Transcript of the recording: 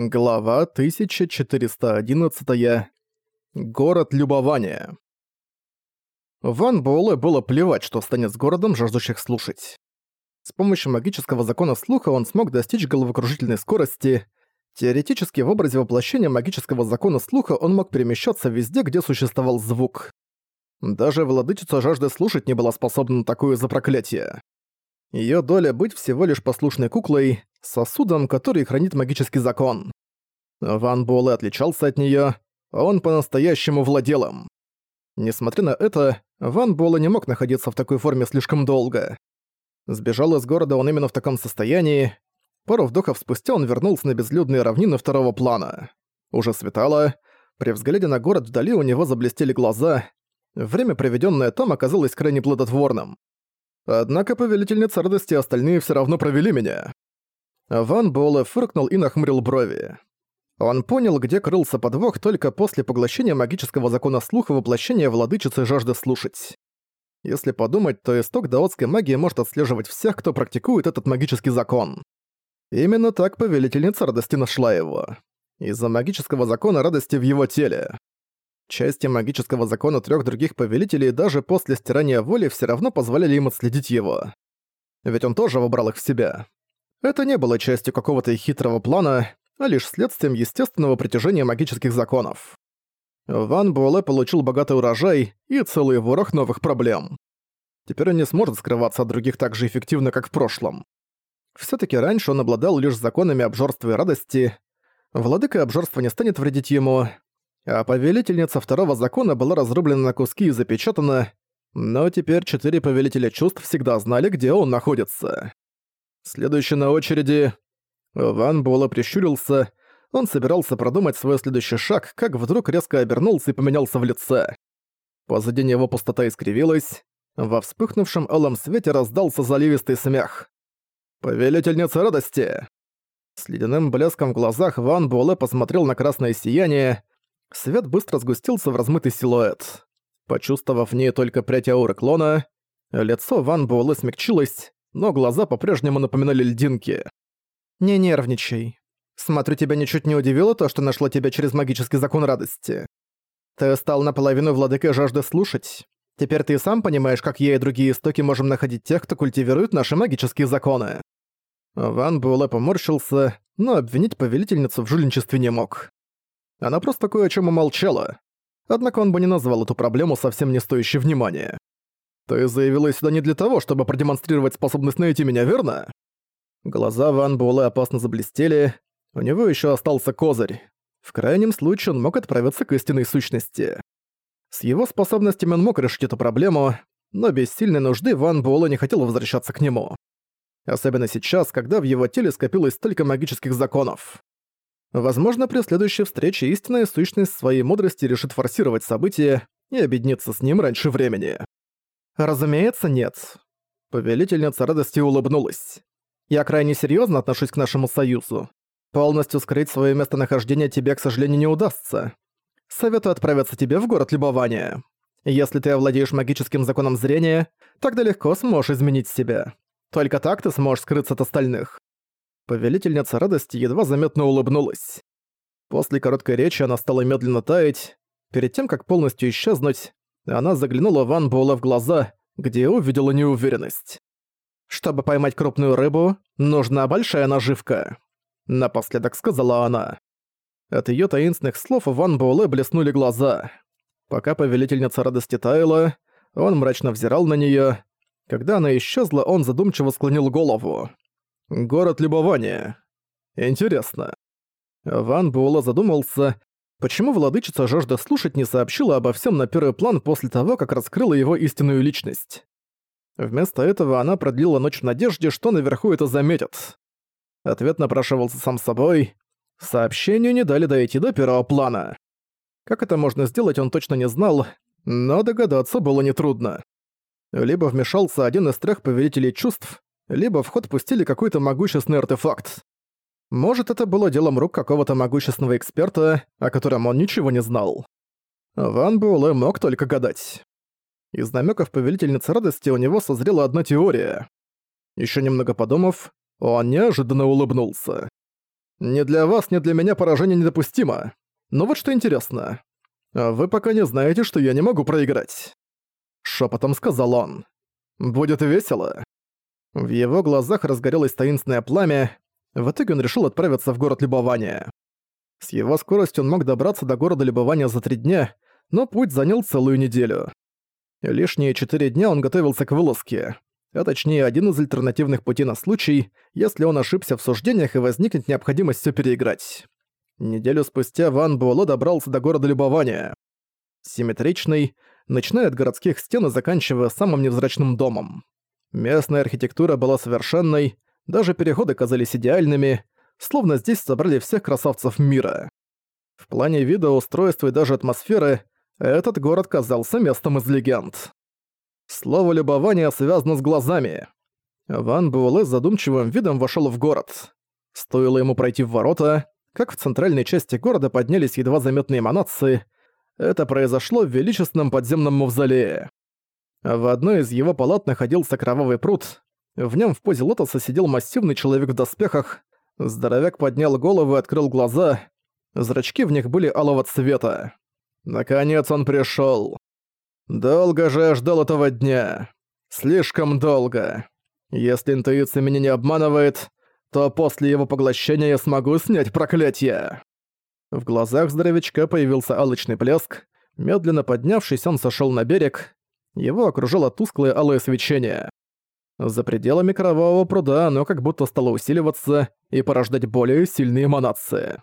Глава 1411. Город любования. Ван Буэлэ было плевать, что станет с городом, жаждущих слушать. С помощью магического закона слуха он смог достичь головокружительной скорости. Теоретически, в образе воплощения магического закона слуха он мог перемещаться везде, где существовал звук. Даже владычица жажды слушать не была способна на такое за проклятие. Её доля быть всего лишь послушной куклой, сосудом, который хранит магический закон. Ван Буэлэ отличался от неё, он по-настоящему владел им. Несмотря на это, Ван Буэлэ не мог находиться в такой форме слишком долго. Сбежал из города он именно в таком состоянии. Пару вдохов спустя он вернулся на безлюдные равнины второго плана. Уже светало. При взгляде на город вдали у него заблестели глаза. Время, проведённое там, оказалось крайне плодотворным. Однако повелительница радости и остальные все равно провели меня. Ван Буэлэ фыркнул и нахмурил брови. Он понял, где крылся подвох только после поглощения магического закона слуха воплощения владычицы жажды слушать. Если подумать, то исток даотской магии может отслеживать всех, кто практикует этот магический закон. Именно так повелительница радости нашла его. Из-за магического закона радости в его теле. Части магического закона трех других повелителей даже после стирания воли все равно позволяли им отследить его. Ведь он тоже выбрал их в себя. Это не было частью какого-то хитрого плана, а лишь следствием естественного притяжения магических законов. Ван Буэлэ получил богатый урожай и целый ворох новых проблем. Теперь он не сможет скрываться от других так же эффективно, как в прошлом. все таки раньше он обладал лишь законами обжорства и радости. Владыка обжорства не станет вредить ему, а повелительница второго закона была разрублена на куски и запечатана, но теперь четыре повелителя чувств всегда знали, где он находится. Следующий на очереди... Ван Буэлэ прищурился, он собирался продумать свой следующий шаг, как вдруг резко обернулся и поменялся в лице. Позади него пустота искривилась, во вспыхнувшем алом свете раздался заливистый смех. «Повелительница радости!» С ледяным блеском в глазах Ван Буэлэ посмотрел на красное сияние, Свет быстро сгустился в размытый силуэт. Почувствовав в ней только прядь ауры клона, лицо Ван Буэлэ смягчилось, но глаза по-прежнему напоминали льдинки. «Не нервничай. Смотрю, тебя ничуть не удивило то, что нашла тебя через магический закон радости. Ты стал наполовину владыкой жажды слушать. Теперь ты и сам понимаешь, как я и другие истоки можем находить тех, кто культивирует наши магические законы». Ван Буэлэ поморщился, но обвинить повелительницу в жульничестве не мог. Она просто кое о чем умолчала. Однако он бы не назвал эту проблему совсем не стоящей внимания. «Ты заявилась сюда не для того, чтобы продемонстрировать способность найти меня, верно?» Глаза Ван Буэлэ опасно заблестели. У него еще остался козырь. В крайнем случае он мог отправиться к истинной сущности. С его способностями он мог решить эту проблему, но без сильной нужды Ван Буэлэ не хотел возвращаться к нему. Особенно сейчас, когда в его теле скопилось столько магических законов. Возможно, при следующей встрече истинная сущность своей мудрости решит форсировать события и объединиться с ним раньше времени. Разумеется, нет. Повелительница радости улыбнулась. Я крайне серьезно отношусь к нашему союзу. Полностью скрыть свое местонахождение тебе, к сожалению, не удастся. Советую отправиться тебе в город любования. Если ты овладеешь магическим законом зрения, тогда легко сможешь изменить себя. Только так ты сможешь скрыться от остальных. Повелительница радости едва заметно улыбнулась. После короткой речи она стала медленно таять. Перед тем, как полностью исчезнуть, она заглянула Ван Буэлэ в глаза, где увидела неуверенность. «Чтобы поймать крупную рыбу, нужна большая наживка», — напоследок сказала она. От её таинственных слов Ван Буэлэ блеснули глаза. Пока повелительница радости таяла, он мрачно взирал на неё. Когда она исчезла, он задумчиво склонил голову. Город любования. Интересно. Ван Буэлла задумался, почему владычица жажда слушать не сообщила обо всем на первый план после того, как раскрыла его истинную личность. Вместо этого она продлила ночь в надежде, что наверху это заметят. Ответ напрашивался сам собой. Сообщению не дали дойти до первого плана. Как это можно сделать, он точно не знал, но догадаться было нетрудно. Либо вмешался один из трех повелителей чувств, либо в ход пустили какой-то могущественный артефакт. Может, это было делом рук какого-то могущественного эксперта, о котором он ничего не знал. Ван Буэлэ мог только гадать. Из намеков повелительницы радости у него созрела одна теория. Еще немного подумав, он неожиданно улыбнулся. Ни для вас, ни для меня поражение недопустимо. Но вот что интересно. Вы пока не знаете, что я не могу проиграть. Шепотом сказал он. Будет весело. В его глазах разгорелось таинственное пламя. В итоге он решил отправиться в город любования. С его скоростью он мог добраться до города любования за три дня, но путь занял целую неделю. Лишние четыре дня он готовился к вылазке, а точнее один из альтернативных путей на случай, если он ошибся в суждениях и возникнет необходимость все переиграть. Неделю спустя Ван Буэлло добрался до города любования. Симметричный, начиная от городских стен и заканчивая самым невзрачным домом. Местная архитектура была совершенной, даже переходы казались идеальными, словно здесь собрали всех красавцев мира. В плане вида, устройства и даже атмосферы этот город казался местом из легенд. Слово «любование» связано с глазами. Ван Буэлэ с задумчивым видом вошел в город. Стоило ему пройти в ворота, как в центральной части города поднялись едва заметные эманации. Это произошло в величественном подземном мавзолее. В одной из его палат находился кровавый пруд. В нем в позе лотоса сидел массивный человек в доспехах. Здоровяк поднял голову и открыл глаза. Зрачки в них были алого цвета. Наконец он пришел. Долго же я ждал этого дня. Слишком долго. Если интуиция меня не обманывает, то после его поглощения я смогу снять проклятие. В глазах здоровячка появился алчный блеск. Медленно поднявшись, он сошел на берег. Его окружило тусклое алое свечение. За пределами кровавого пруда оно как будто стало усиливаться и порождать более сильные эманации.